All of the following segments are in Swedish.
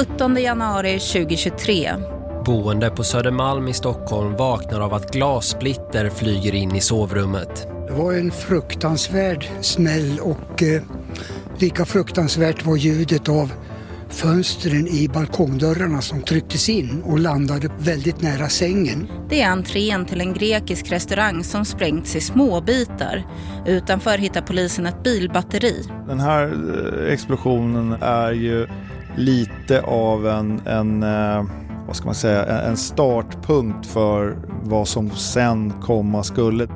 17 januari 2023. Boende på Södermalm i Stockholm vaknar av att glassplitter flyger in i sovrummet. Det var en fruktansvärd smäll och eh, lika fruktansvärt var ljudet av fönstren i balkongdörrarna som trycktes in och landade väldigt nära sängen. Det är entrén till en grekisk restaurang som sprängts i småbitar. Utanför hittar polisen ett bilbatteri. Den här eh, explosionen är ju lite av en, en eh, vad ska man säga, en startpunkt för vad som sen komma skulle.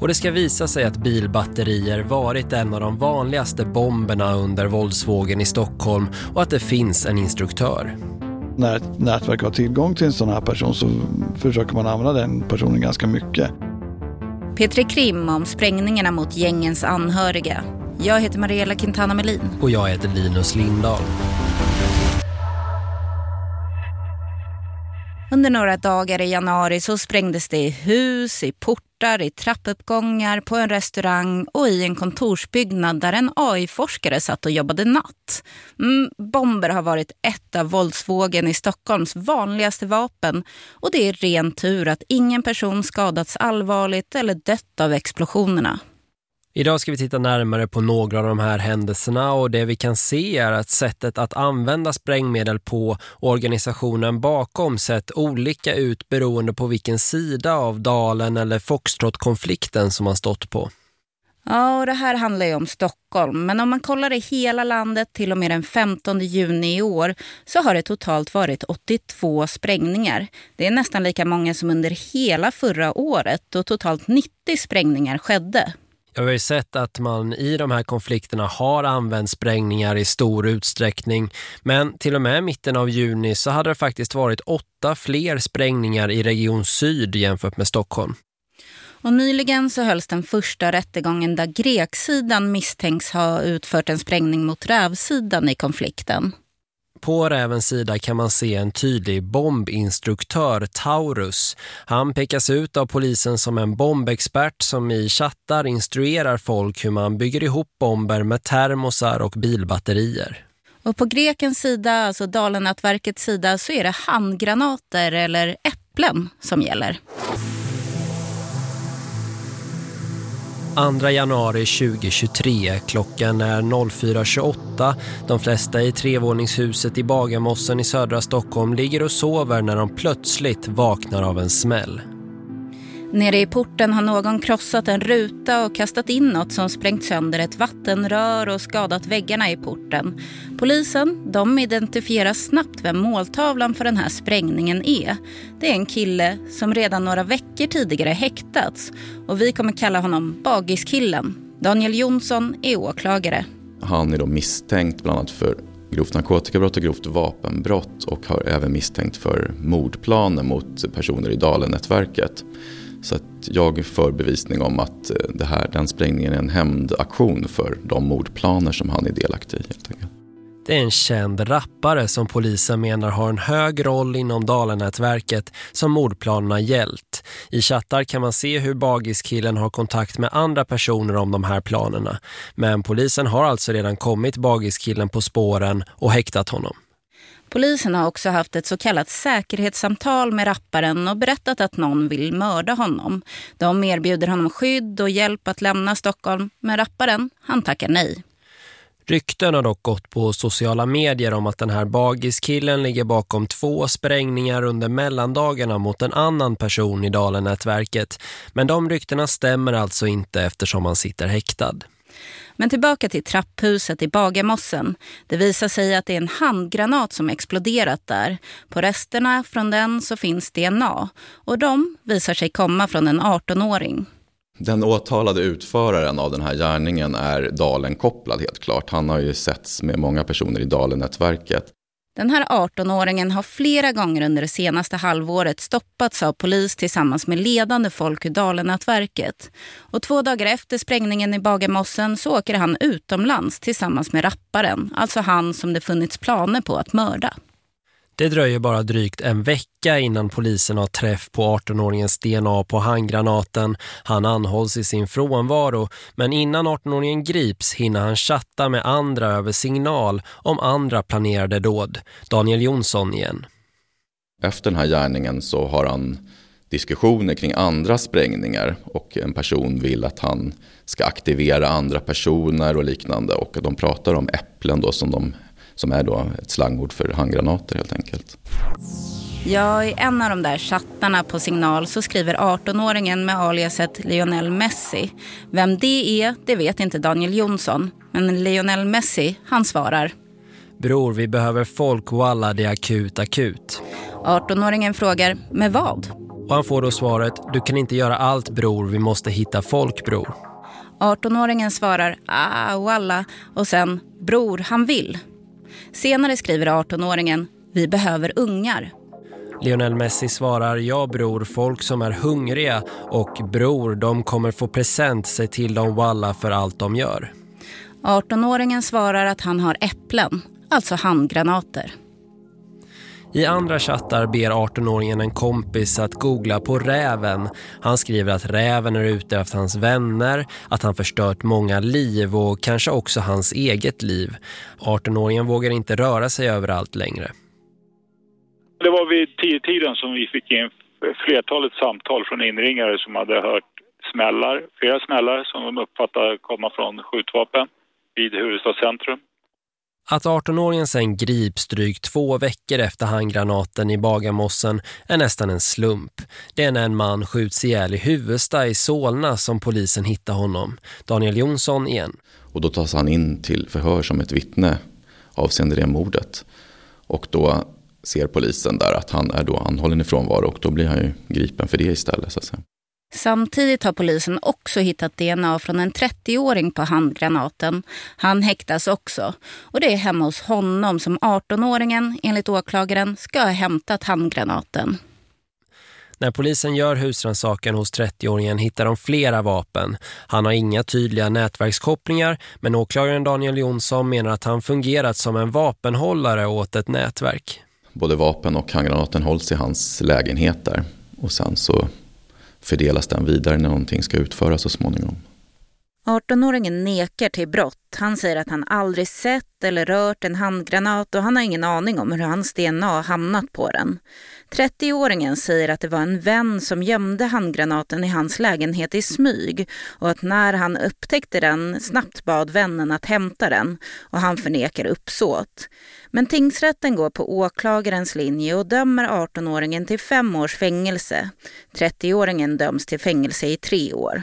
Och det ska visa sig att bilbatterier varit en av de vanligaste bomberna under våldsvågen i Stockholm och att det finns en instruktör. När ett nätverk har tillgång till en sån här person så försöker man använda den personen ganska mycket. Petri Krim om sprängningarna mot gängens anhöriga. Jag heter Mariella Quintana Melin. Och jag heter Linus Lindahl. Under några dagar i januari så sprängdes det i hus, i portar, i trappuppgångar, på en restaurang och i en kontorsbyggnad där en AI-forskare satt och jobbade natt. Mm, bomber har varit ett av våldsvågen i Stockholms vanligaste vapen och det är ren tur att ingen person skadats allvarligt eller dött av explosionerna. Idag ska vi titta närmare på några av de här händelserna och det vi kan se är att sättet att använda sprängmedel på organisationen bakom sett olika ut beroende på vilken sida av dalen eller Foxtrot-konflikten som man stått på. Ja, och det här handlar ju om Stockholm. Men om man kollar i hela landet till och med den 15 juni i år så har det totalt varit 82 sprängningar. Det är nästan lika många som under hela förra året och totalt 90 sprängningar skedde. Jag har ju sett att man i de här konflikterna har använt sprängningar i stor utsträckning. Men till och med mitten av juni så hade det faktiskt varit åtta fler sprängningar i Region Syd jämfört med Stockholm. Och nyligen så hölls den första rättegången där greksidan misstänks ha utfört en sprängning mot rävsidan i konflikten. På rävens sida kan man se en tydlig bombinstruktör, Taurus. Han pekas ut av polisen som en bombexpert som i chattar instruerar folk hur man bygger ihop bomber med termosar och bilbatterier. Och på grekens sida, alltså Dalenätverkets sida, så är det handgranater eller äpplen som gäller. 2 januari 2023, klockan är 04.28. De flesta i trevåningshuset i Bagarmossen i södra Stockholm ligger och sover när de plötsligt vaknar av en smäll. Nere i porten har någon krossat en ruta och kastat in något som sprängt sönder ett vattenrör och skadat väggarna i porten. Polisen de identifierar snabbt vem måltavlan för den här sprängningen är. Det är en kille som redan några veckor tidigare häktats och vi kommer kalla honom Bagiskillen. Daniel Jonsson är åklagare. Han är då misstänkt bland annat för grovt narkotikabrott och grovt vapenbrott och har även misstänkt för mordplaner mot personer i Dalen-nätverket. Så att jag för bevisning om att eh, det här, den sprängningen är en hämndaktion för de mordplaner som han är delaktig i. Helt enkelt. Det är en känd rappare som polisen menar har en hög roll inom Dalenätverket som mordplanerna gällt. I chattar kan man se hur Bagiskillen har kontakt med andra personer om de här planerna. Men polisen har alltså redan kommit Bagiskillen på spåren och häktat honom. Polisen har också haft ett så kallat säkerhetssamtal med rapparen och berättat att någon vill mörda honom. De erbjuder honom skydd och hjälp att lämna Stockholm, men rapparen, han tackar nej. Rykten har dock gått på sociala medier om att den här bagiskillen ligger bakom två sprängningar under mellandagarna mot en annan person i Dalenätverket. Men de ryktena stämmer alltså inte eftersom han sitter häktad. Men tillbaka till trapphuset i Bagarmossen. Det visar sig att det är en handgranat som exploderat där. På resterna från den så finns DNA. Och de visar sig komma från en 18-åring. Den åtalade utföraren av den här gärningen är Dalen-kopplad helt klart. Han har ju setts med många personer i Dalen-nätverket. Den här 18-åringen har flera gånger under det senaste halvåret stoppats av polis tillsammans med ledande folk ur Dalenätverket. Och två dagar efter sprängningen i Bagarmossen så åker han utomlands tillsammans med rapparen, alltså han som det funnits planer på att mörda. Det dröjer bara drygt en vecka innan polisen har träff på 18-åringens DNA på handgranaten. Han anhålls i sin frånvaro, men innan 18-åringen grips hinner han chatta med andra över signal om andra planerade dåd. Daniel Jonsson igen. Efter den här gärningen så har han diskussioner kring andra sprängningar och en person vill att han ska aktivera andra personer och liknande och de pratar om äpplen då som, de, som är då ett slangord för handgranater helt enkelt. Ja, i en av de där chattarna på signal så skriver 18-åringen med aliaset Lionel Messi. Vem det är, det vet inte Daniel Jonsson. Men Lionel Messi, han svarar. Bror, vi behöver folk, walla, det är akut, akut. 18-åringen frågar, med vad? Och han får då svaret, du kan inte göra allt bror, vi måste hitta folk bror. 18-åringen svarar, ah, walla, och sen, bror, han vill. Senare skriver 18-åringen, vi behöver ungar. Lionel Messi svarar, ja bror, folk som är hungriga och bror, de kommer få present sig till dem walla för allt de gör. 18-åringen svarar att han har äpplen, alltså handgranater. I andra chattar ber 18-åringen en kompis att googla på räven. Han skriver att räven är ute efter hans vänner, att han förstört många liv och kanske också hans eget liv. 18-åringen vågar inte röra sig överallt längre. Det var vid tio tiden som vi fick in flertalet samtal från inringare som hade hört smällar, flera smällar som de uppfattade komma från skjutvapen vid huvudstadscentrum. Att 18-åringen sen grips drygt två veckor efter handgranaten i Bagarmossen är nästan en slump. Det är när en man skjuts ihjäl i Huvudsta i Solna som polisen hittar honom. Daniel Jonsson igen. Och då tas han in till förhör som ett vittne avseende det mordet. Och då ser polisen där att han är då anhållen i frånvaro och då blir han ju gripen för det istället så att säga. Samtidigt har polisen också hittat DNA från en 30-åring på handgranaten. Han häktas också. Och det är hemma hos honom som 18-åringen, enligt åklagaren, ska ha hämtat handgranaten. När polisen gör husrannsakan hos 30-åringen hittar de flera vapen. Han har inga tydliga nätverkskopplingar men åklagaren Daniel Jonsson menar att han fungerat som en vapenhållare åt ett nätverk. Både vapen och handgranaten hålls i hans lägenhet där. Och sen så fördelas den vidare när någonting ska utföras så småningom. 18-åringen nekar till brott. Han säger att han aldrig sett eller rört en handgranat och han har ingen aning om hur hans DNA hamnat på den. 30-åringen säger att det var en vän som gömde handgranaten i hans lägenhet i smyg och att när han upptäckte den snabbt bad vännen att hämta den och han förnekar uppsåt. Men tingsrätten går på åklagarens linje och dömer 18-åringen till fem års fängelse. 30-åringen döms till fängelse i tre år.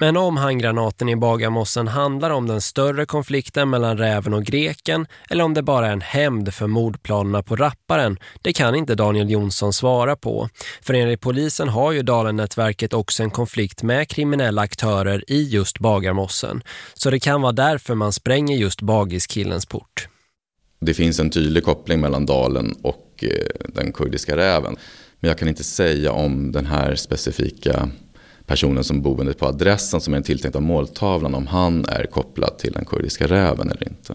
Men om handgranaten i Bagarmossen handlar om den större konflikten mellan räven och greken eller om det bara är en hämnd för mordplanerna på rapparen, det kan inte Daniel Jonsson svara på. För enligt polisen har ju Dalen-nätverket också en konflikt med kriminella aktörer i just Bagarmossen. Så det kan vara därför man spränger just Bagiskillens port. Det finns en tydlig koppling mellan Dalen och eh, den kurdiska räven. Men jag kan inte säga om den här specifika personen som boende på adressen som är den tilltänkta måltavlan om han är kopplad till den kurdiska räven eller inte.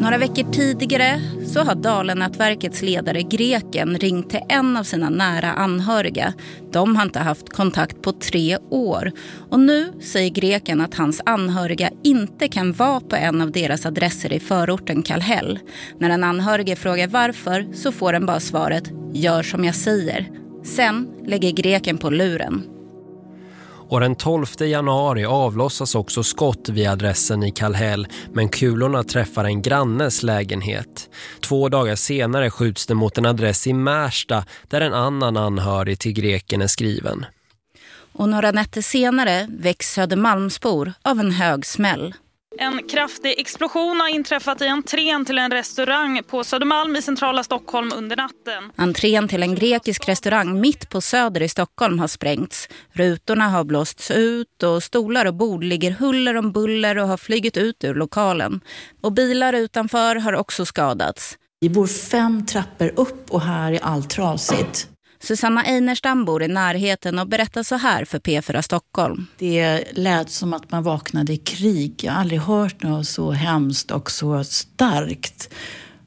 Några veckor tidigare så har Dalenätverkets ledare Greken ringt till en av sina nära anhöriga. De har inte haft kontakt på tre år. Och nu säger Greken att hans anhöriga inte kan vara på en av deras adresser i förorten Kallhäll. När en anhörige frågar varför så får den bara svaret “gör som jag säger”. Sen lägger greken på luren. Och den 12 januari avlossas också skott vid adressen i Kallhäll men kulorna träffar en grannes lägenhet. Två dagar senare skjuts det mot en adress i Märsta där en annan anhörig till greken är skriven. Och några nätter senare väcks Södermalmsbor av en hög smäll. En kraftig explosion har inträffat i entrén till en restaurang på Södermalm i centrala Stockholm under natten. Entrén till en grekisk restaurang mitt på Söder i Stockholm har sprängts. Rutorna har blåsts ut och stolar och bord ligger huller om buller och har flygit ut ur lokalen. Och bilar utanför har också skadats. Vi bor fem trappor upp och här är allt trasigt. Susanna Einerstam bor i närheten och berättar så här för P4 Stockholm. Det lät som att man vaknade i krig. Jag har aldrig hört något så hemskt och så starkt.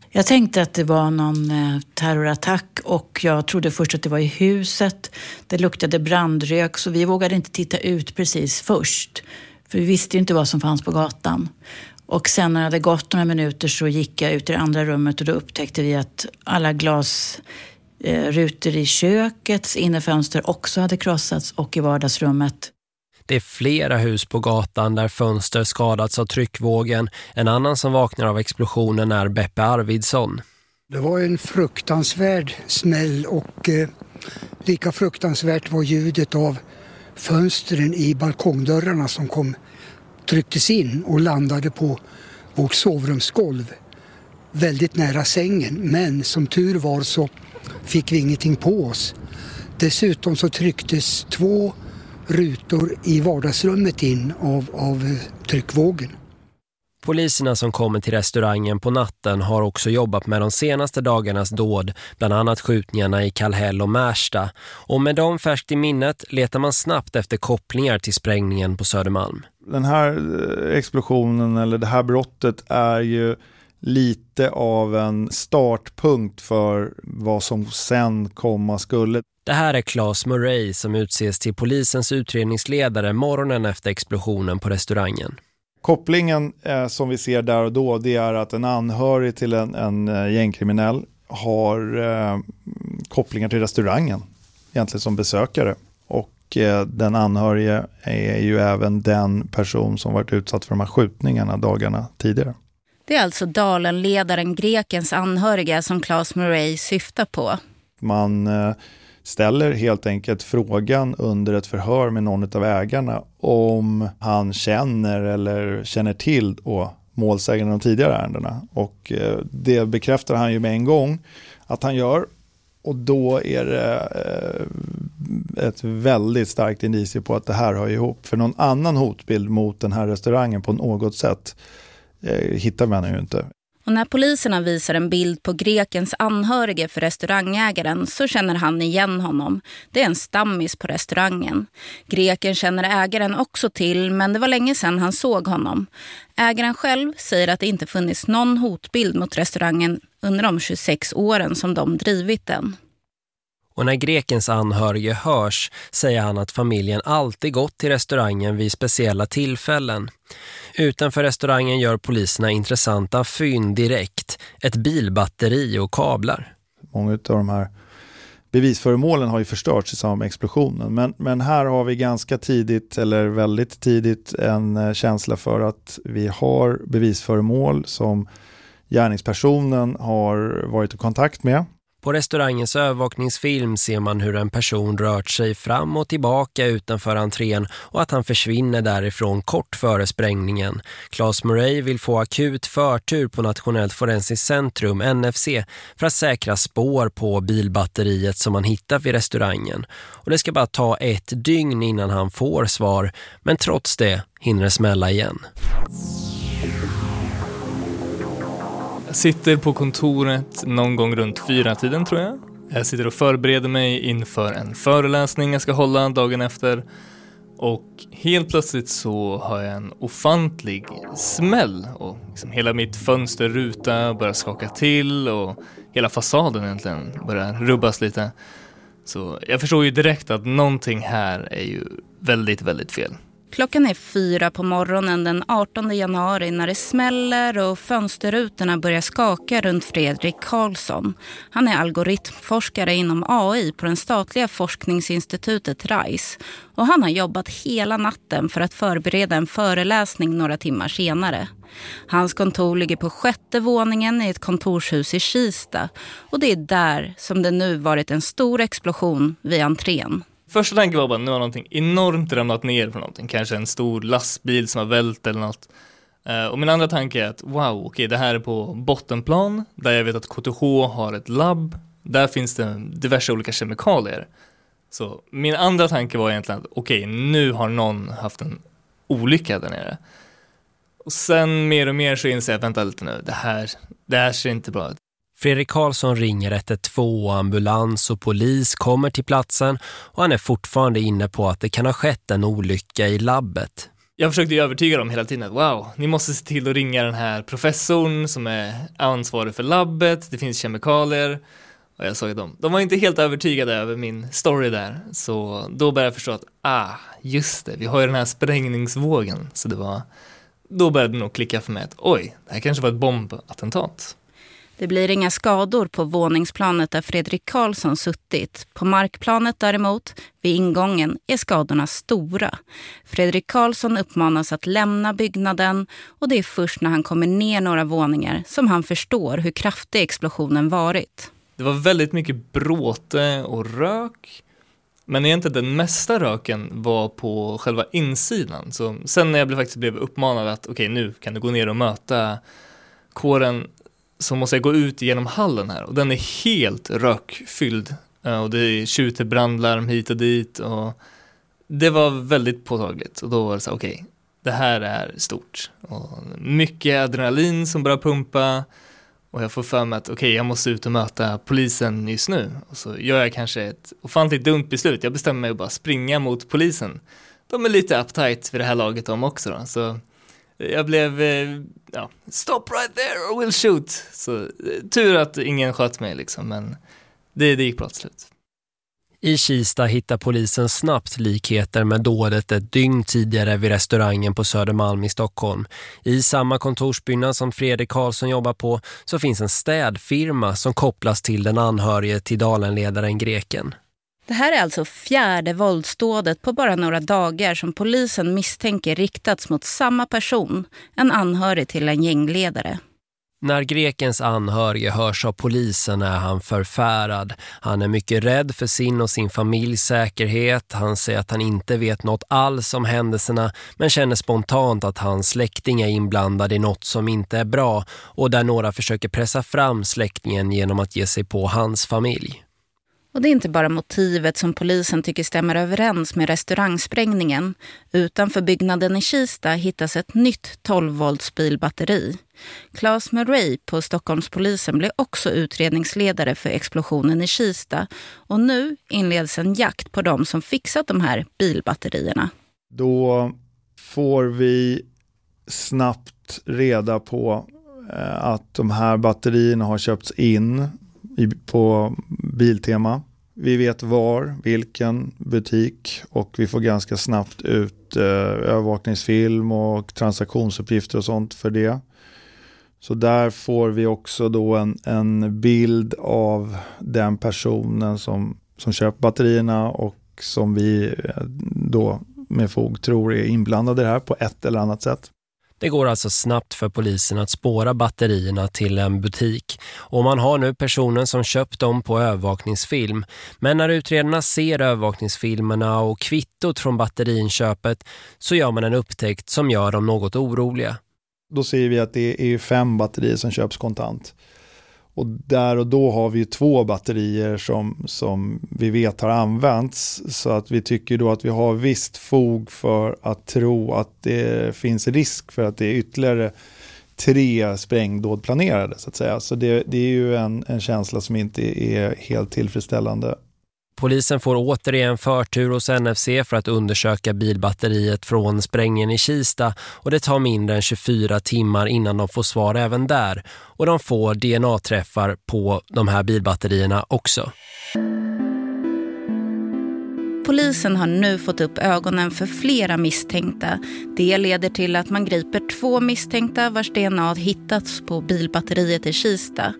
Jag tänkte att det var någon eh, terrorattack och jag trodde först att det var i huset. Det luktade brandrök så vi vågade inte titta ut precis först. För vi visste ju inte vad som fanns på gatan. Och sen när det hade gått några minuter så gick jag ut i det andra rummet och då upptäckte vi att alla glas glasrutor i kökets innerfönster också hade krossats och i vardagsrummet. Det är flera hus på gatan där fönster skadats av tryckvågen. En annan som vaknar av explosionen är Beppe Arvidsson. Det var en fruktansvärd smäll och eh, lika fruktansvärt var ljudet av fönstren i balkongdörrarna som kom trycktes in och landade på vårt sovrumsgolv väldigt nära sängen. Men som tur var så fick vi ingenting på oss. Dessutom så trycktes två rutor i vardagsrummet in av, av tryckvågen. Poliserna som kommer till restaurangen på natten har också jobbat med de senaste dagarnas dåd, bland annat skjutningarna i Kallhäll och Märsta. Och med dem färskt i minnet letar man snabbt efter kopplingar till sprängningen på Södermalm. Den här eh, explosionen eller det här brottet är ju lite av en startpunkt för vad som sen komma skulle. Det här är Claes Murray som utses till polisens utredningsledare morgonen efter explosionen på restaurangen. Kopplingen eh, som vi ser där och då det är att en anhörig till en, en eh, gängkriminell har eh, kopplingar till restaurangen egentligen som besökare. Och eh, den anhörige är ju även den person som varit utsatt för de här skjutningarna dagarna tidigare. Det är alltså Dalenledaren Grekens anhöriga som Claes Murray syftar på. Man eh, ställer helt enkelt frågan under ett förhör med någon av ägarna om han känner eller känner till och i de tidigare ärendena. Och eh, det bekräftar han ju med en gång att han gör. Och då är det eh, ett väldigt starkt indicie på att det här hör ihop. För någon annan hotbild mot den här restaurangen på något sätt Eh, hittar man ju inte. Och när poliserna visar en bild på grekens anhörige för restaurangägaren så känner han igen honom. Det är en stammis på restaurangen. Greken känner ägaren också till men det var länge sedan han såg honom. Ägaren själv säger att det inte funnits någon hotbild mot restaurangen under de 26 åren som de drivit den. Och när grekens anhörige hörs säger han att familjen alltid gått till restaurangen vid speciella tillfällen. Utanför restaurangen gör poliserna intressanta fynd direkt. Ett bilbatteri och kablar. Många av de här bevisföremålen har ju förstörts i samband med explosionen. Men, men här har vi ganska tidigt, eller väldigt tidigt, en eh, känsla för att vi har bevisföremål som gärningspersonen har varit i kontakt med. På restaurangens övervakningsfilm ser man hur en person rört sig fram och tillbaka utanför entrén och att han försvinner därifrån kort före sprängningen. Claes Murray vill få akut förtur på Nationellt forensiskt centrum, NFC, för att säkra spår på bilbatteriet som man hittat vid restaurangen. Och det ska bara ta ett dygn innan han får svar, men trots det hinner det smälla igen. Jag sitter på kontoret någon gång runt fyra tiden tror jag. Jag sitter och förbereder mig inför en föreläsning jag ska hålla dagen efter. Och helt plötsligt så har jag en ofantlig smäll och liksom hela mitt fönsterruta börjar skaka till och hela fasaden egentligen börjar rubbas lite. Så jag förstår ju direkt att någonting här är ju väldigt, väldigt fel. Klockan är fyra på morgonen den 18 januari när det smäller och fönsterrutorna börjar skaka runt Fredrik Karlsson. Han är algoritmforskare inom AI på den statliga forskningsinstitutet RISE. Och han har jobbat hela natten för att förbereda en föreläsning några timmar senare. Hans kontor ligger på sjätte våningen i ett kontorshus i Kista. Och det är där som det nu varit en stor explosion vid entrén. Första tanken var bara nu har någonting enormt ramlat ner från någonting, kanske en stor lastbil som har vält eller något. Uh, och min andra tanke är att wow, okej okay, det här är på bottenplan där jag vet att KTH har ett labb. Där finns det diverse olika kemikalier. Så min andra tanke var egentligen att okej, okay, nu har någon haft en olycka där nere. Och sen mer och mer så inser jag, vänta lite nu, det här, det här ser inte bra ut. Fredrik Karlsson ringer 112 ambulans och polis kommer till platsen och han är fortfarande inne på att det kan ha skett en olycka i labbet. jag försökte övertyga dem hela tiden att wow, ni måste se till att ringa den här professorn som är ansvarig för labbet, det finns kemikalier. Och jag sa ju dem, de var inte helt övertygade över min story där, så då började jag förstå att ah, just det, vi har ju den här sprängningsvågen. Så det var, då började det nog klicka för mig att oj, det här kanske var ett bombattentat. Det blir inga skador på våningsplanet där Fredrik Karlsson suttit. På markplanet däremot, vid ingången, är skadorna stora. Fredrik Karlsson uppmanas att lämna byggnaden och det är först när han kommer ner några våningar som han förstår hur kraftig explosionen varit. Det var väldigt mycket bråte och rök. Men egentligen den mesta röken var på själva insidan. Så sen när jag faktiskt blev uppmanad att okej okay, nu kan du gå ner och möta kåren så måste jag gå ut genom hallen här och den är helt rökfylld. Eh, och det tjuter brandlarm hit och dit och det var väldigt påtagligt och då var det så okej, okay, det här är stort. Och mycket adrenalin som börjar pumpa och jag får för mig att okej, okay, jag måste ut och möta polisen just nu. Och så gör jag kanske ett ofantligt dumt beslut. Jag bestämmer mig att bara springa mot polisen. De är lite uptight vid det här laget de också då. Så jag blev, eh, ja, stop right there or we'll shoot. Så eh, tur att ingen sköt mig liksom, men det, det gick bra till slut. I Kista hittar polisen snabbt likheter med dådet ett dygn tidigare vid restaurangen på Södermalm i Stockholm. I samma kontorsbyggnad som Fredrik Karlsson jobbar på så finns en städfirma som kopplas till den anhörige till Dalenledaren Greken. Det här är alltså fjärde våldsdådet på bara några dagar som polisen misstänker riktats mot samma person, en anhörig till en gängledare. När grekens anhörige hörs av polisen är han förfärad. Han är mycket rädd för sin och sin familjs säkerhet. Han säger att han inte vet något alls om händelserna men känner spontant att hans släkting är inblandad i något som inte är bra och där några försöker pressa fram släktingen genom att ge sig på hans familj. Och det är inte bara motivet som polisen tycker stämmer överens med restaurangsprängningen. Utanför byggnaden i Kista hittas ett nytt 12-volts bilbatteri. Claes Murray på Stockholmspolisen blev också utredningsledare för explosionen i Kista. Och nu inleds en jakt på de som fixat de här bilbatterierna. Då får vi snabbt reda på eh, att de här batterierna har köpts in på Biltema. Vi vet var, vilken butik och vi får ganska snabbt ut eh, övervakningsfilm och transaktionsuppgifter och sånt för det. Så där får vi också då en, en bild av den personen som, som köper batterierna och som vi eh, då med fog tror är inblandad i det här på ett eller annat sätt. Det går alltså snabbt för polisen att spåra batterierna till en butik och man har nu personen som köpt dem på övervakningsfilm. Men när utredarna ser övervakningsfilmerna och kvittot från batterinköpet så gör man en upptäckt som gör dem något oroliga. Då ser vi att det är fem batterier som köps kontant. Och där och då har vi två batterier som, som vi vet har använts. Så att vi tycker då att vi har visst fog för att tro att det finns risk för att det är ytterligare tre sprängdåd planerade så att säga. Så det, det är ju en, en känsla som inte är helt tillfredsställande. Polisen får återigen förtur hos NFC för att undersöka bilbatteriet från sprängen i Kista och det tar mindre än 24 timmar innan de får svar även där och de får DNA-träffar på de här bilbatterierna också. Polisen har nu fått upp ögonen för flera misstänkta. Det leder till att man griper två misstänkta vars DNA hittats på bilbatteriet i Kista.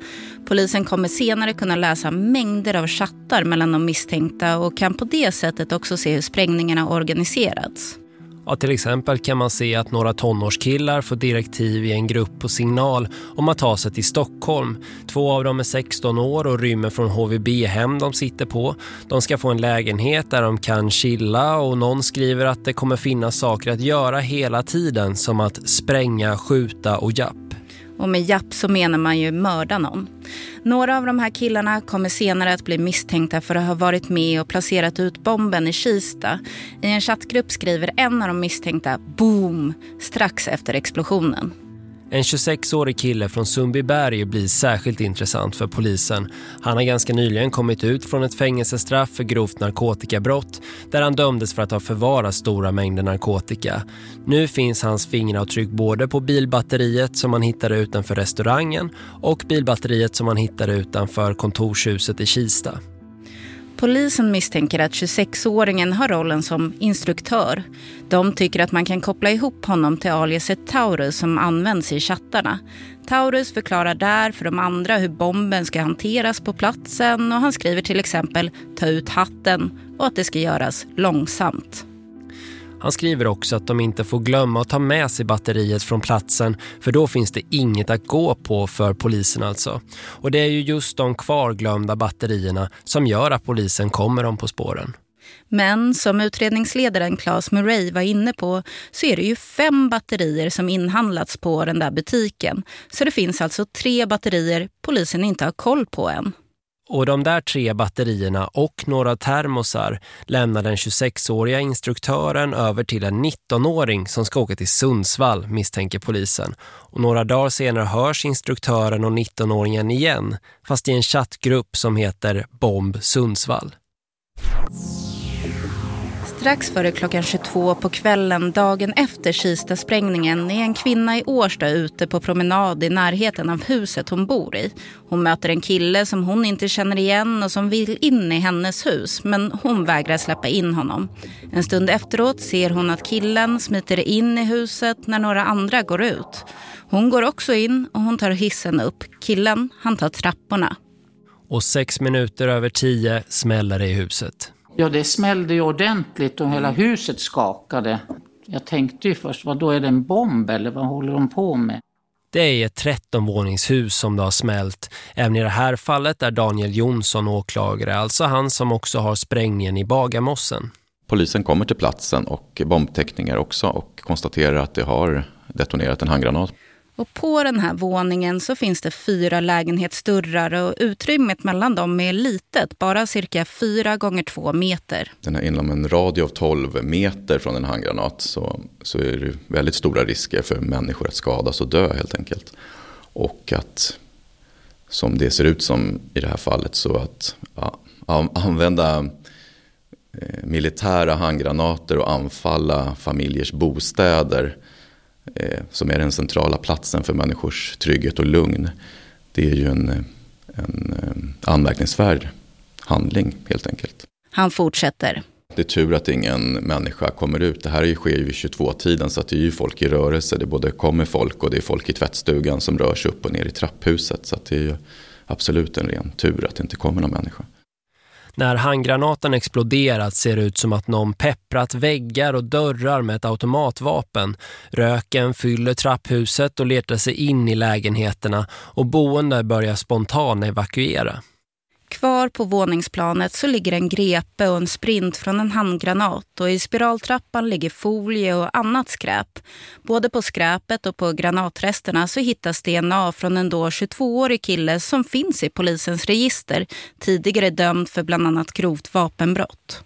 Polisen kommer senare kunna läsa mängder av chattar mellan de misstänkta och kan på det sättet också se hur sprängningarna organiserats. Ja, till exempel kan man se att några tonårskillar får direktiv i en grupp på signal om att ta sig till Stockholm. Två av dem är 16 år och rymmer från HVB-hem de sitter på. De ska få en lägenhet där de kan chilla och någon skriver att det kommer finnas saker att göra hela tiden som att spränga, skjuta och japp. Och med japp så menar man ju mörda någon. Några av de här killarna kommer senare att bli misstänkta för att ha varit med och placerat ut bomben i Kista. I en chattgrupp skriver en av de misstänkta boom strax efter explosionen. En 26-årig kille från Sundbyberg blir särskilt intressant för polisen. Han har ganska nyligen kommit ut från ett fängelsestraff för grovt narkotikabrott där han dömdes för att ha förvarat stora mängder narkotika. Nu finns hans fingeravtryck både på bilbatteriet som man hittade utanför restaurangen och bilbatteriet som man hittade utanför kontorshuset i Kista. Polisen misstänker att 26-åringen har rollen som instruktör. De tycker att man kan koppla ihop honom till aliaset Taurus som används i chattarna. Taurus förklarar där för de andra hur bomben ska hanteras på platsen och han skriver till exempel ta ut hatten och att det ska göras långsamt. Han skriver också att de inte får glömma att ta med sig batteriet från platsen för då finns det inget att gå på för polisen alltså. Och det är ju just de kvarglömda batterierna som gör att polisen kommer dem på spåren. Men som utredningsledaren Claes Murray var inne på så är det ju fem batterier som inhandlats på den där butiken. Så det finns alltså tre batterier polisen inte har koll på än. Och de där tre batterierna och några termosar lämnar den 26-åriga instruktören över till en 19-åring som ska åka till Sundsvall, misstänker polisen. Och några dagar senare hörs instruktören och 19-åringen igen, fast i en chattgrupp som heter Bomb Sundsvall. Strax före klockan 22 på kvällen dagen efter Kista-sprängningen är en kvinna i Årsta ute på promenad i närheten av huset hon bor i. Hon möter en kille som hon inte känner igen och som vill in i hennes hus men hon vägrar släppa in honom. En stund efteråt ser hon att killen smiter in i huset när några andra går ut. Hon går också in och hon tar hissen upp. Killen, han tar trapporna. Och sex minuter över tio smäller det i huset. Ja, det smällde ju ordentligt och hela huset skakade. Jag tänkte ju först, vad då är det en bomb eller vad håller de på med? Det är ett 13-våningshus som det har smält. Även i det här fallet är Daniel Jonsson åklagare, alltså han som också har sprängningen i Bagamossen. Polisen kommer till platsen och bombteckningar också och konstaterar att det har detonerat en handgranat. Och på den här våningen så finns det fyra lägenhetsdörrar och utrymmet mellan dem är litet, bara cirka fyra gånger två meter. Den här inom en radie av 12 meter från en handgranat så, så är det väldigt stora risker för människor att skadas och dö helt enkelt. Och att som det ser ut som i det här fallet så att ja, använda eh, militära handgranater och anfalla familjers bostäder som är den centrala platsen för människors trygghet och lugn. Det är ju en, en eh, anmärkningsvärd handling helt enkelt. Han fortsätter. Det är tur att ingen människa kommer ut. Det här sker ju vid 22-tiden så att det är ju folk i rörelse. Det både kommer folk och det är folk i tvättstugan som rör sig upp och ner i trapphuset. Så det är ju absolut en ren tur att det inte kommer någon människa. När handgranaten exploderat ser det ut som att någon pepprat väggar och dörrar med ett automatvapen. Röken fyller trapphuset och letar sig in i lägenheterna och boende börjar spontant evakuera. Kvar på våningsplanet så ligger en grepe och en sprint från en handgranat och i spiraltrappan ligger folie och annat skräp. Både på skräpet och på granatresterna så hittas DNA från en då 22-årig kille som finns i polisens register, tidigare dömd för bland annat grovt vapenbrott.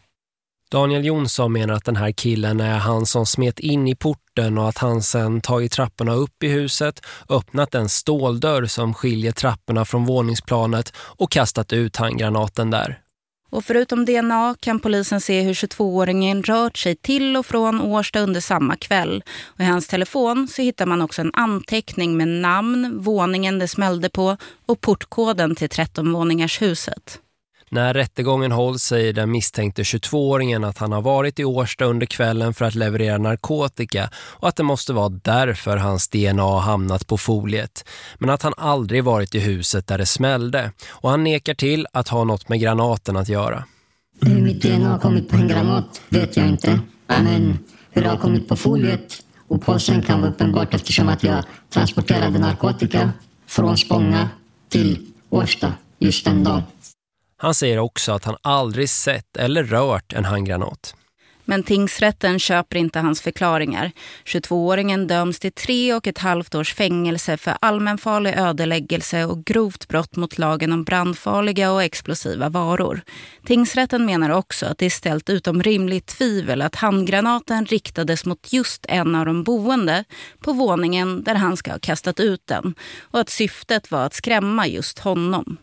Daniel Jonsson menar att den här killen är han som smet in i porten och att han sen tagit trapporna upp i huset, öppnat en ståldörr som skiljer trapporna från våningsplanet och kastat ut handgranaten där. Och förutom DNA kan polisen se hur 22-åringen rört sig till och från Årsta under samma kväll. Och I hans telefon så hittar man också en anteckning med namn, våningen det smällde på och portkoden till 13-våningars huset. När rättegången hålls säger den misstänkte 22-åringen att han har varit i Årsta under kvällen för att leverera narkotika och att det måste vara därför hans DNA har hamnat på foliet. Men att han aldrig varit i huset där det smällde och han nekar till att ha något med granaten att göra. Hur mitt DNA har kommit på en granat vet jag inte. Men hur det har kommit på foliet och påsen kan vara uppenbart eftersom att jag transporterade narkotika från Spånga till Årsta just den dagen. Han säger också att han aldrig sett eller rört en handgranat. Men tingsrätten köper inte hans förklaringar. 22-åringen döms till tre och ett halvt års fängelse för allmänfarlig ödeläggelse och grovt brott mot lagen om brandfarliga och explosiva varor. Tingsrätten menar också att det är ställt utom rimligt tvivel att handgranaten riktades mot just en av de boende på våningen där han ska ha kastat ut den och att syftet var att skrämma just honom.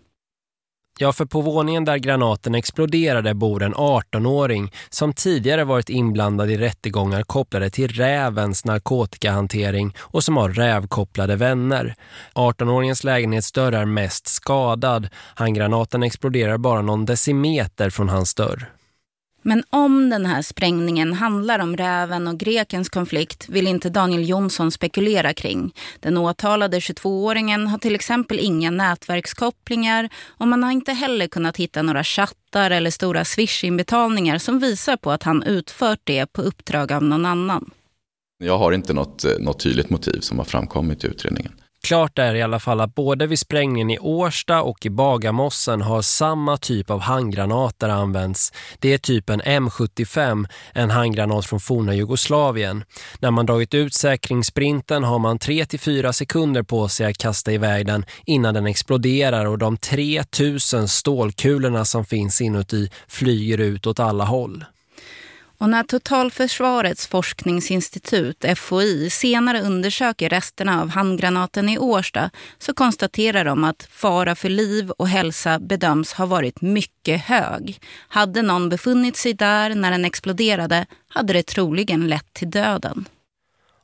Ja, för på våningen där granaten exploderade bor en 18-åring som tidigare varit inblandad i rättegångar kopplade till rävens narkotikahantering och som har rävkopplade vänner. 18-åringens lägenhetsdörr är mest skadad. Handgranaten exploderar bara någon decimeter från hans dörr. Men om den här sprängningen handlar om räven och grekens konflikt vill inte Daniel Jonsson spekulera kring. Den åtalade 22-åringen har till exempel inga nätverkskopplingar och man har inte heller kunnat hitta några chattar eller stora swish-inbetalningar som visar på att han utfört det på uppdrag av någon annan. Jag har inte något, eh, något tydligt motiv som har framkommit i utredningen. Klart är i alla fall att både vid sprängningen i Årsta och i Bagamossen har samma typ av handgranater använts. Det är typen M75, en handgranat från forna Jugoslavien. När man dragit ut säkringssprinten har man 3-4 sekunder på sig att kasta iväg den innan den exploderar och de 3000 stålkulorna som finns inuti flyger ut åt alla håll. Och när Totalförsvarets forskningsinstitut, FOI, senare undersöker resterna av handgranaten i Årsta så konstaterar de att fara för liv och hälsa bedöms ha varit mycket hög. Hade någon befunnit sig där när den exploderade hade det troligen lett till döden.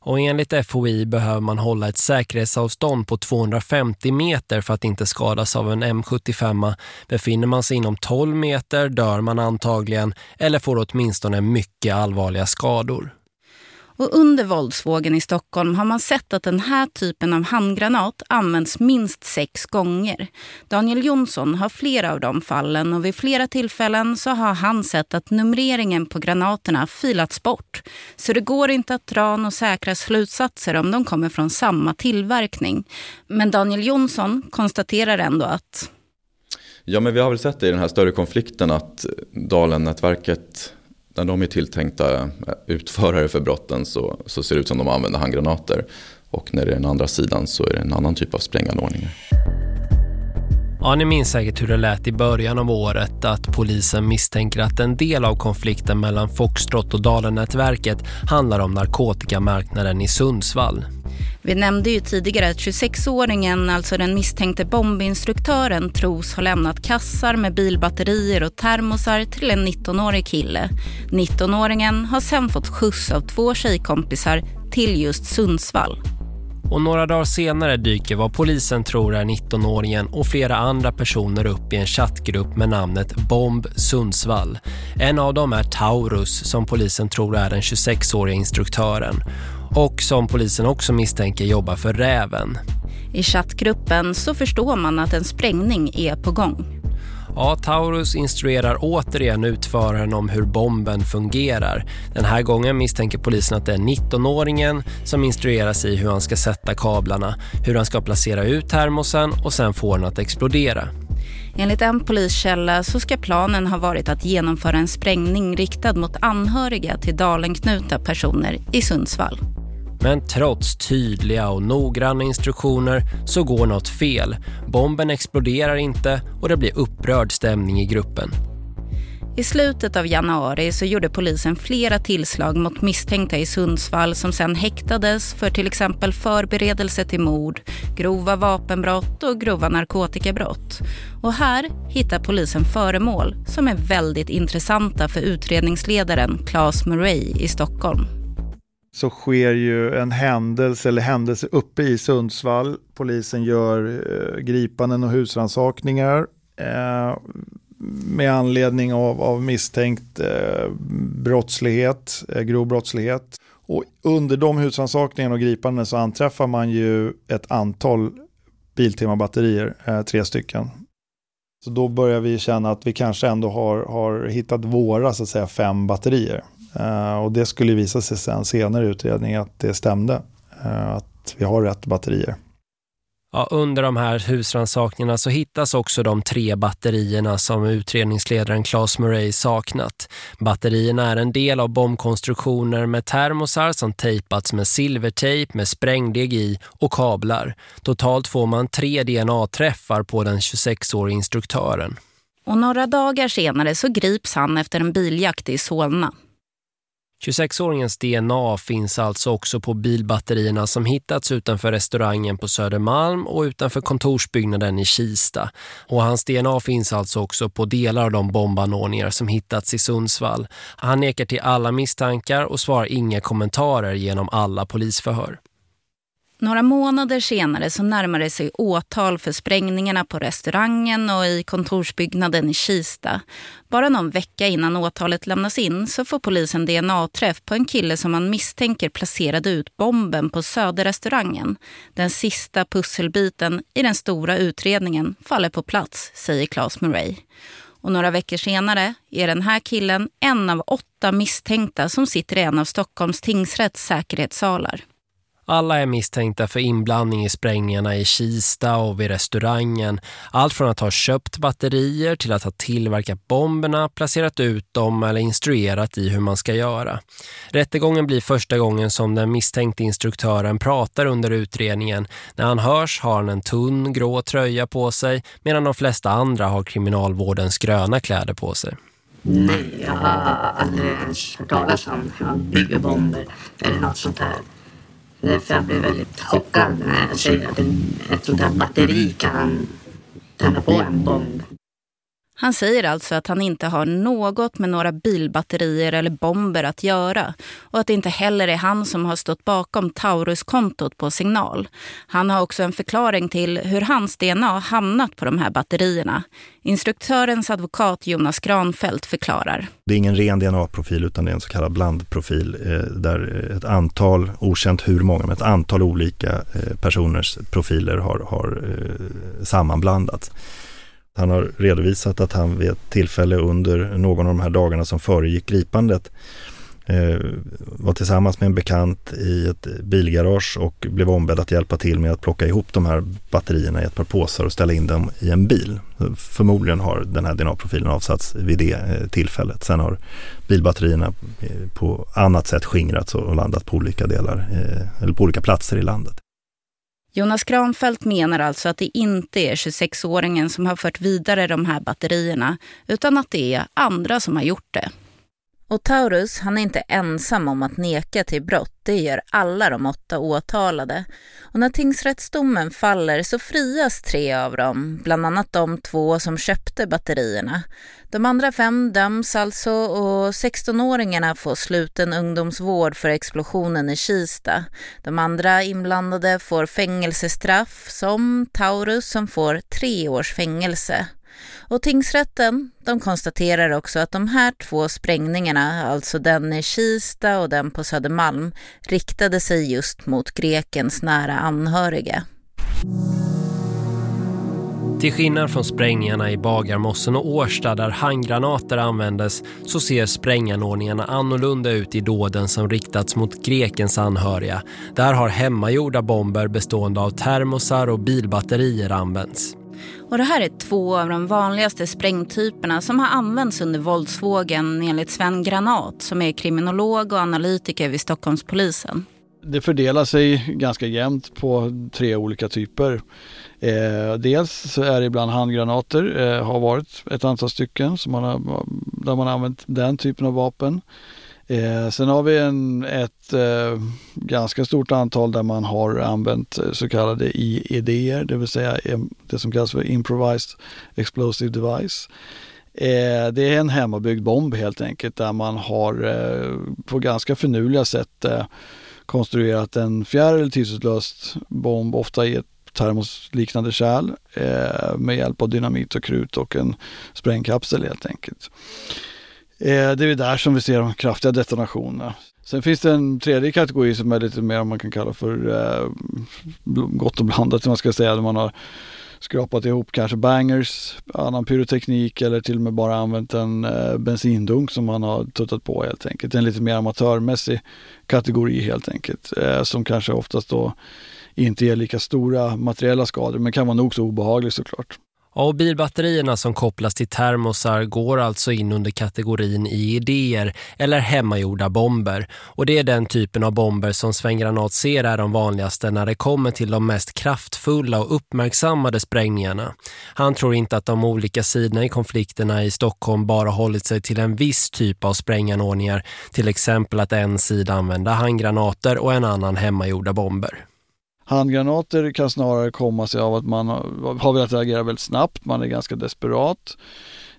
Och enligt FOI behöver man hålla ett säkerhetsavstånd på 250 meter för att inte skadas av en M75. Befinner man sig inom 12 meter dör man antagligen eller får åtminstone mycket allvarliga skador. Och under våldsvågen i Stockholm har man sett att den här typen av handgranat används minst sex gånger. Daniel Jonsson har flera av de fallen och vid flera tillfällen så har han sett att numreringen på granaterna filats bort. Så det går inte att dra några säkra slutsatser om de kommer från samma tillverkning. Men Daniel Jonsson konstaterar ändå att Ja, men vi har väl sett det i den här större konflikten att Dalen-nätverket när de är tilltänkta utförare för brotten så, så ser det ut som de använder handgranater. Och när det är den andra sidan så är det en annan typ av spränganordningar. Ja, ni minns säkert hur det lät i början av året att polisen misstänker att en del av konflikten mellan Foxtrot och Dalennätverket handlar om narkotikamarknaden i Sundsvall. Vi nämnde ju tidigare att 26-åringen, alltså den misstänkte bombinstruktören, tros ha lämnat kassar med bilbatterier och termosar till en 19-årig kille. 19-åringen har sen fått skjuts av två tjejkompisar till just Sundsvall. Och några dagar senare dyker vad polisen tror är 19-åringen och flera andra personer upp i en chattgrupp med namnet Bomb Sundsvall. En av dem är Taurus som polisen tror är den 26-åriga instruktören och som polisen också misstänker jobbar för Räven. I chattgruppen så förstår man att en sprängning är på gång. Ja, Taurus instruerar återigen utföraren om hur bomben fungerar. Den här gången misstänker polisen att det är 19-åringen som instrueras i hur han ska sätta kablarna, hur han ska placera ut termosen och sen få den att explodera. Enligt en poliskälla så ska planen ha varit att genomföra en sprängning riktad mot anhöriga till dalenknuta personer i Sundsvall. Men trots tydliga och noggranna instruktioner så går något fel. Bomben exploderar inte och det blir upprörd stämning i gruppen. I slutet av januari så gjorde polisen flera tillslag mot misstänkta i Sundsvall som sedan häktades för till exempel förberedelse till mord, grova vapenbrott och grova narkotikabrott. Och här hittar polisen föremål som är väldigt intressanta för utredningsledaren Claes Murray i Stockholm så sker ju en händelse eller händelse uppe i Sundsvall. Polisen gör eh, gripanden och husransakningar eh, med anledning av, av misstänkt eh, brottslighet, eh, grov brottslighet. Och under de husransakningarna och gripanden så anträffar man ju ett antal Biltema-batterier, eh, tre stycken. Så då börjar vi känna att vi kanske ändå har, har hittat våra så att säga, fem batterier. Uh, och det skulle visa sig sen senare i utredningen att det stämde. Uh, att vi har rätt batterier. Ja, under de här husransakningarna så hittas också de tre batterierna som utredningsledaren Claes Murray saknat. Batterierna är en del av bombkonstruktioner med termosar som tejpats med silvertejp med sprängdeg i och kablar. Totalt får man tre DNA-träffar på den 26-åriga instruktören. Och några dagar senare så grips han efter en biljakt i Solna. 26-åringens DNA finns alltså också på bilbatterierna som hittats utanför restaurangen på Södermalm och utanför kontorsbyggnaden i Kista. Och hans DNA finns alltså också på delar av de bombanordningar som hittats i Sundsvall. Han nekar till alla misstankar och svarar inga kommentarer genom alla polisförhör. Några månader senare så närmar sig åtal för sprängningarna på restaurangen och i kontorsbyggnaden i Kista. Bara någon vecka innan åtalet lämnas in så får polisen DNA-träff på en kille som man misstänker placerade ut bomben på Söderrestaurangen. Den sista pusselbiten i den stora utredningen faller på plats, säger Claes Murray. Och några veckor senare är den här killen en av åtta misstänkta som sitter i en av Stockholms tingsrätts säkerhetssalar. Alla är misstänkta för inblandning i sprängningarna i Kista och vid restaurangen. Allt från att ha köpt batterier till att ha tillverkat bomberna, placerat ut dem eller instruerat i hur man ska göra. Rättegången blir första gången som den misstänkte instruktören pratar under utredningen. När han hörs har han en tunn grå tröja på sig medan de flesta andra har kriminalvårdens gröna kläder på sig. Nej, jag har aldrig ens hört talas om han bygger bomber eller något sånt här. Därför jag blev väldigt chockad när jag ser att ett sånt här batteri kan tända på en bomb. Han säger alltså att han inte har något med några bilbatterier eller bomber att göra och att det inte heller är han som har stått bakom Taurus-kontot på Signal. Han har också en förklaring till hur hans DNA hamnat på de här batterierna. Instruktörens advokat Jonas Granfeldt förklarar. Det är ingen ren DNA-profil utan det är en så kallad blandprofil eh, där ett antal, okänt hur många, men ett antal olika eh, personers profiler har, har eh, sammanblandats. Han har redovisat att han vid ett tillfälle under någon av de här dagarna som föregick gripandet eh, var tillsammans med en bekant i ett bilgarage och blev ombedd att hjälpa till med att plocka ihop de här batterierna i ett par påsar och ställa in dem i en bil. Förmodligen har den här DNA-profilen avsatts vid det eh, tillfället. Sen har bilbatterierna eh, på annat sätt skingrats och landat på olika delar eh, eller på olika platser i landet. Jonas Granfeldt menar alltså att det inte är 26-åringen som har fört vidare de här batterierna utan att det är andra som har gjort det. Och Taurus, han är inte ensam om att neka till brott. Det gör alla de åtta åtalade. Och när tingsrättsdomen faller så frias tre av dem, bland annat de två som köpte batterierna. De andra fem döms alltså och 16-åringarna får sluten ungdomsvård för explosionen i Kista. De andra inblandade får fängelsestraff som Taurus som får tre års fängelse. Och tingsrätten de konstaterar också att de här två sprängningarna, alltså den i Kista och den på Södermalm, riktade sig just mot grekens nära anhöriga. Till skillnad från sprängningarna i Bagarmossen och Årsta där handgranater användes så ser spränganordningarna annorlunda ut i dåden som riktats mot grekens anhöriga. Där har hemmagjorda bomber bestående av termosar och bilbatterier använts. Och det här är två av de vanligaste sprängtyperna som har använts under våldsvågen enligt Sven Granat som är kriminolog och analytiker vid Stockholmspolisen. Det fördelar sig ganska jämnt på tre olika typer. Eh, dels så är det ibland handgranater, eh, har varit ett antal stycken som man har, där man har använt den typen av vapen. Eh, sen har vi en, ett eh, ganska stort antal där man har använt eh, så kallade IED, det vill säga det som kallas för Improvised Explosive Device. Eh, det är en hemmabyggd bomb helt enkelt där man har eh, på ganska finurliga sätt eh, konstruerat en fjärr eller tidsutlöst bomb, ofta i ett termosliknande kärl eh, med hjälp av dynamit och krut och en sprängkapsel helt enkelt. Eh, det är där som vi ser de kraftiga detonationerna. Sen finns det en tredje kategori som är lite mer om man kan kalla för eh, gott och blandat, man ska säga, där man har skrapat ihop kanske bangers, annan pyroteknik eller till och med bara använt en eh, bensindunk som man har tuttat på helt enkelt. En lite mer amatörmässig kategori helt enkelt eh, som kanske oftast då inte ger lika stora materiella skador men kan vara nog så obehaglig såklart. Och bilbatterierna som kopplas till termosar går alltså in under kategorin i idéer eller hemmagjorda bomber. Och det är den typen av bomber som svänggranat ser är de vanligaste när det kommer till de mest kraftfulla och uppmärksammade sprängningarna. Han tror inte att de olika sidorna i konflikterna i Stockholm bara hållit sig till en viss typ av spränganordningar. Till exempel att en sida använder handgranater och en annan hemmagjorda bomber. Handgranater kan snarare komma sig av att man har velat reagera väldigt snabbt, man är ganska desperat.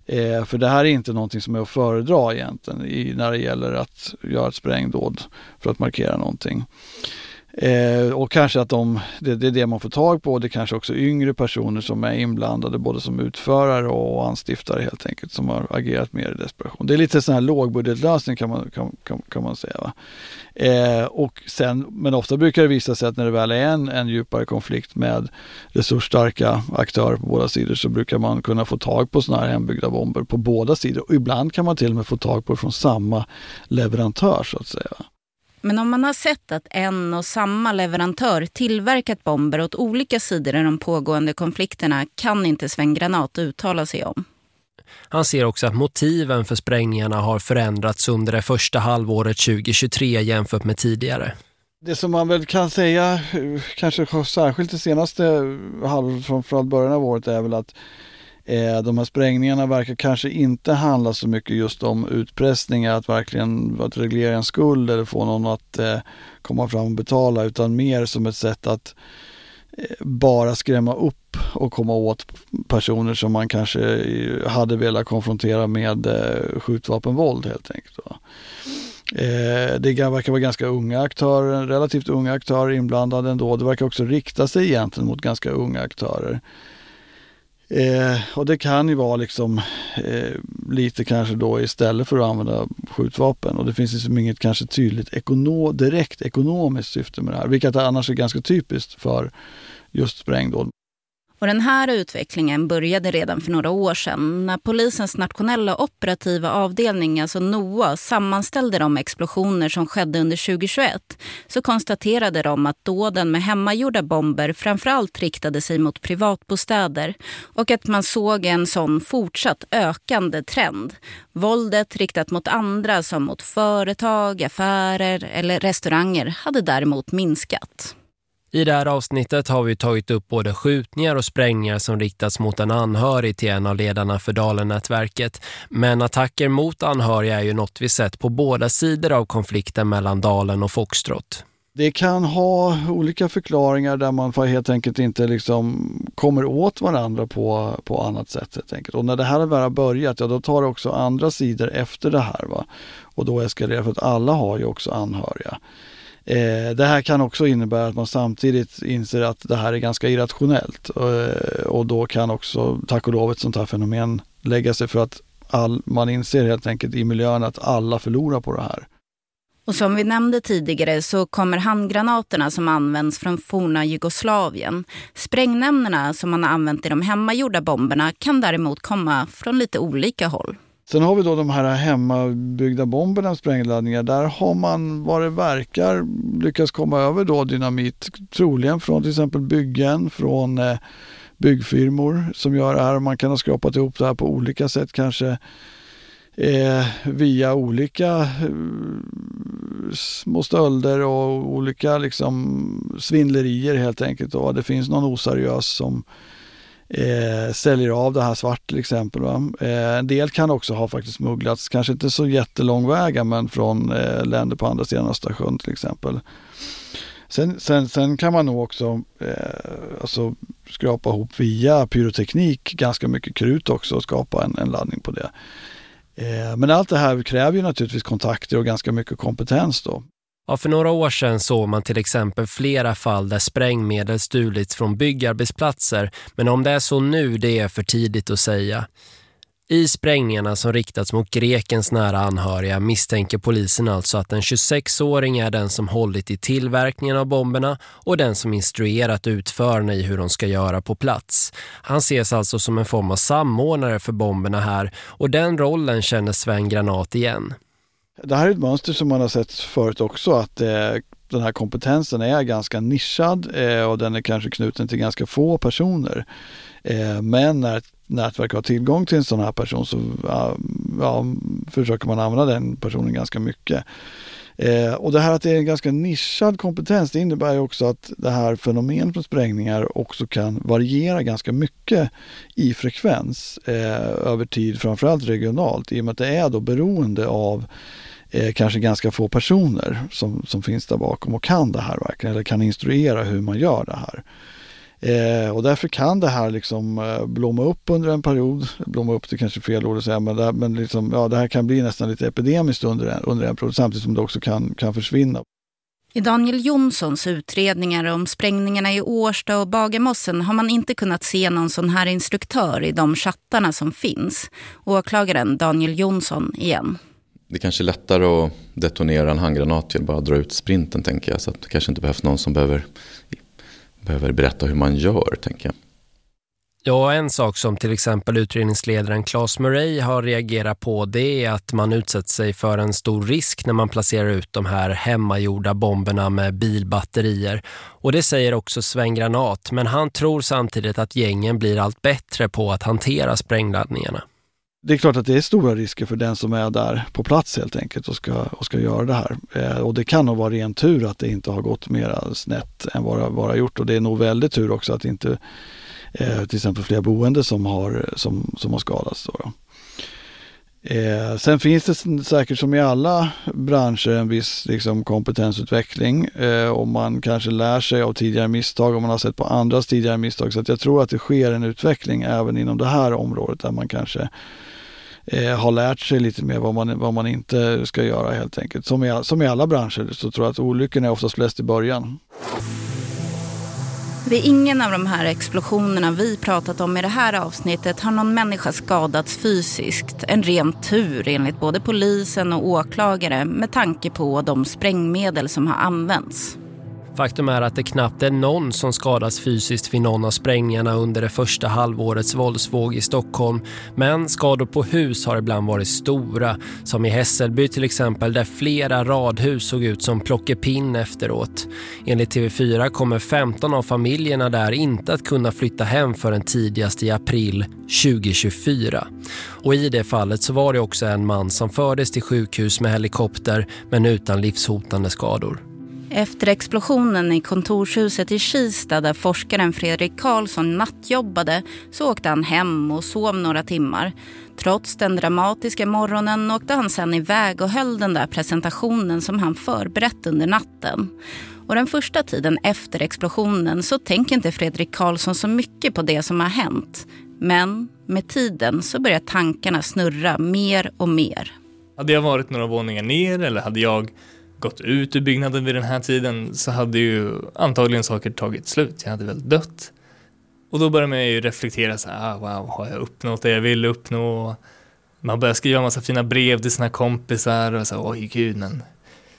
Eh, för det här är inte någonting som är att föredra egentligen i, när det gäller att göra ett sprängdåd för att markera någonting. Eh, och kanske att de, det, det, är det man får tag på. Det kanske också yngre personer som är inblandade både som utförare och anstiftare helt enkelt som har agerat mer i desperation. Det är lite sån här lågbudgetlösning kan man, kan, kan, kan man säga. Eh, och sen, men ofta brukar det visa sig att när det väl är en, en djupare konflikt med resursstarka aktörer på båda sidor så brukar man kunna få tag på sådana här hembyggda bomber på båda sidor. Och ibland kan man till och med få tag på det från samma leverantör så att säga. Men om man har sett att en och samma leverantör tillverkat bomber åt olika sidor i de pågående konflikterna kan inte Sven Granat uttala sig om. Han ser också att motiven för sprängningarna har förändrats under det första halvåret 2023 jämfört med tidigare. Det som man väl kan säga, kanske särskilt det senaste halvåret från början av året är väl att Eh, de här sprängningarna verkar kanske inte handla så mycket just om utpressningar, att verkligen att reglera en skuld eller få någon att eh, komma fram och betala, utan mer som ett sätt att eh, bara skrämma upp och komma åt personer som man kanske eh, hade velat konfrontera med eh, skjutvapenvåld helt enkelt. Det verkar vara ganska unga aktörer, relativt unga aktörer inblandade ändå. Det verkar också rikta sig egentligen mot ganska unga aktörer. Eh, och det kan ju vara liksom eh, lite kanske då istället för att använda skjutvapen och det finns liksom inget kanske tydligt ekono direkt ekonomiskt syfte med det här, vilket annars är ganska typiskt för just sprängdåd. Och den här utvecklingen började redan för några år sedan när polisens nationella operativa avdelning, alltså NOA, sammanställde de explosioner som skedde under 2021 så konstaterade de att dåden med hemmagjorda bomber framförallt riktade sig mot privatbostäder och att man såg en sån fortsatt ökande trend. Våldet riktat mot andra som mot företag, affärer eller restauranger hade däremot minskat. I det här avsnittet har vi tagit upp både skjutningar och sprängningar som riktats mot en anhörig till en av ledarna för Dalen-nätverket. Men attacker mot anhöriga är ju något vi sett på båda sidor av konflikten mellan Dalen och Foxtrot. Det kan ha olika förklaringar där man helt enkelt inte liksom kommer åt varandra på, på annat sätt. Helt enkelt. Och när det här väl har börjat, ja, då tar det också andra sidor efter det här. Va? Och då eskalerar det för att alla har ju också anhöriga. Eh, det här kan också innebära att man samtidigt inser att det här är ganska irrationellt eh, och då kan också, tack och lov, ett sånt här fenomen lägga sig för att all, man inser helt enkelt i miljön att alla förlorar på det här. Och som vi nämnde tidigare så kommer handgranaterna som används från forna Jugoslavien. Sprängämnena som man har använt i de hemmagjorda bomberna kan däremot komma från lite olika håll. Sen har vi då de här hemmabyggda bomberna, sprängladdningar. Där har man vad det verkar lyckats komma över då dynamit. Troligen från till exempel byggen, från eh, byggfirmor som gör det här. Man kan ha skrapat ihop det här på olika sätt kanske. Eh, via olika eh, små stölder och olika liksom svindlerier helt enkelt. Och det finns någon oseriös som eh, säljer av det här svart till exempel. Eh, en del kan också ha faktiskt smugglats, kanske inte så jättelång väg men från eh, länder på andra sidan Östersjön till exempel. Sen, sen, sen kan man nog också eh, alltså skrapa ihop via pyroteknik ganska mycket krut också och skapa en, en laddning på det. Eh, men allt det här kräver ju naturligtvis kontakter och ganska mycket kompetens då. Ja, för några år sedan såg man till exempel flera fall där sprängmedel stulits från byggarbetsplatser. Men om det är så nu, det är för tidigt att säga. I sprängningarna som riktats mot Grekens nära anhöriga misstänker polisen alltså att en 26-åring är den som hållit i tillverkningen av bomberna och den som instruerat utförarna i hur de ska göra på plats. Han ses alltså som en form av samordnare för bomberna här och den rollen känner Sven Granat igen. Det här är ett mönster som man har sett förut också att eh, den här kompetensen är ganska nischad eh, och den är kanske knuten till ganska få personer. Eh, men när ett nätverk har tillgång till en sån här person så ja, försöker man använda den personen ganska mycket. Eh, och det här att det är en ganska nischad kompetens det innebär ju också att det här fenomenet med sprängningar också kan variera ganska mycket i frekvens eh, över tid, framförallt regionalt i och med att det är då beroende av eh, kanske ganska få personer som, som finns där bakom och kan det här verkligen eller kan instruera hur man gör det här. Eh, och därför kan det här liksom eh, blomma upp under en period. Blomma upp det kanske är fel ord att säga men, det, men liksom, ja, det här kan bli nästan lite epidemiskt under en, under en period samtidigt som det också kan, kan försvinna. I Daniel Jonssons utredningar om sprängningarna i Årsta och Bagarmossen har man inte kunnat se någon sån här instruktör i de chattarna som finns. Åklagaren Daniel Jonsson igen. Det kanske är lättare att detonera en handgranat till att bara dra ut sprinten tänker jag. Så att det kanske inte behövs någon som behöver behöver berätta hur man gör, tänker jag. Ja, en sak som till exempel utredningsledaren Claes Murray har reagerat på det är att man utsätter sig för en stor risk när man placerar ut de här hemmagjorda bomberna med bilbatterier. Och det säger också Sven Granat, men han tror samtidigt att gängen blir allt bättre på att hantera sprängladdningarna. Det är klart att det är stora risker för den som är där på plats helt enkelt och ska, och ska göra det här. Eh, och det kan nog vara ren tur att det inte har gått mera snett än vad det har gjort. Och det är nog väldigt tur också att inte eh, till exempel fler boende som har, som, som har skadats. Då, då. Eh, sen finns det säkert som i alla branscher en viss liksom, kompetensutveckling eh, och man kanske lär sig av tidigare misstag och man har sett på andras tidigare misstag. Så att jag tror att det sker en utveckling även inom det här området där man kanske eh, har lärt sig lite mer vad man, vad man inte ska göra helt enkelt. Som i, som i alla branscher så tror jag att olyckorna är oftast flest i början. Vid ingen av de här explosionerna vi pratat om i det här avsnittet har någon människa skadats fysiskt. En ren tur enligt både polisen och åklagare med tanke på de sprängmedel som har använts. Faktum är att det knappt är någon som skadas fysiskt vid någon av sprängningarna under det första halvårets våldsvåg i Stockholm. Men skador på hus har ibland varit stora. Som i Hässelby till exempel där flera radhus såg ut som plockepinn efteråt. Enligt TV4 kommer 15 av familjerna där inte att kunna flytta hem förrän tidigast i april 2024. Och i det fallet så var det också en man som fördes till sjukhus med helikopter men utan livshotande skador. Efter explosionen i kontorshuset i Kista där forskaren Fredrik Karlsson nattjobbade så åkte han hem och sov några timmar. Trots den dramatiska morgonen åkte han sen iväg och höll den där presentationen som han förberett under natten. Och den första tiden efter explosionen så tänker inte Fredrik Karlsson så mycket på det som har hänt. Men med tiden så börjar tankarna snurra mer och mer. Hade jag varit några våningar ner eller hade jag gått ut ur byggnaden vid den här tiden så hade ju antagligen saker tagit slut. Jag hade väl dött. Och då börjar man ju reflektera så här, ah, wow, har jag uppnått det jag vill uppnå? Man börjar skriva en massa fina brev till sina kompisar och så oj gud, men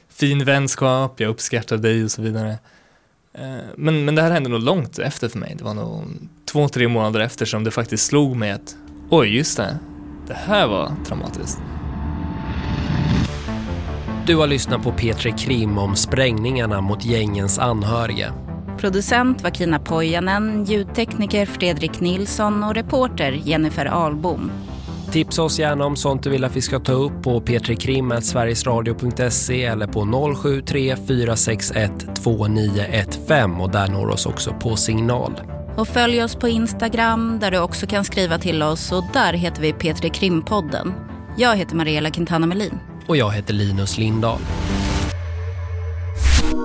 fin vänskap, jag uppskattar dig och så vidare. Eh, men, men det här hände nog långt efter för mig. Det var nog två, tre månader efter som det faktiskt slog mig att oj, just det, det här var traumatiskt. Du har lyssnat på Petri Krim om sprängningarna mot gängens anhöriga. Producent var Kina Pojanen, ljudtekniker Fredrik Nilsson och reporter Jennifer Albom. Tipsa oss gärna om sånt du vill att vi ska ta upp på petrikrim.sverigesradio.se eller på 073 461 2915 och där når oss också på signal. Och följ oss på Instagram där du också kan skriva till oss och där heter vi Petri Krimpodden. Jag heter Mariella Quintana Melin och jag heter Linus Lindahl.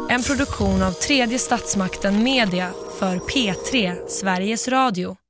En produktion av tredje statsmakten Media för P3 Sveriges Radio.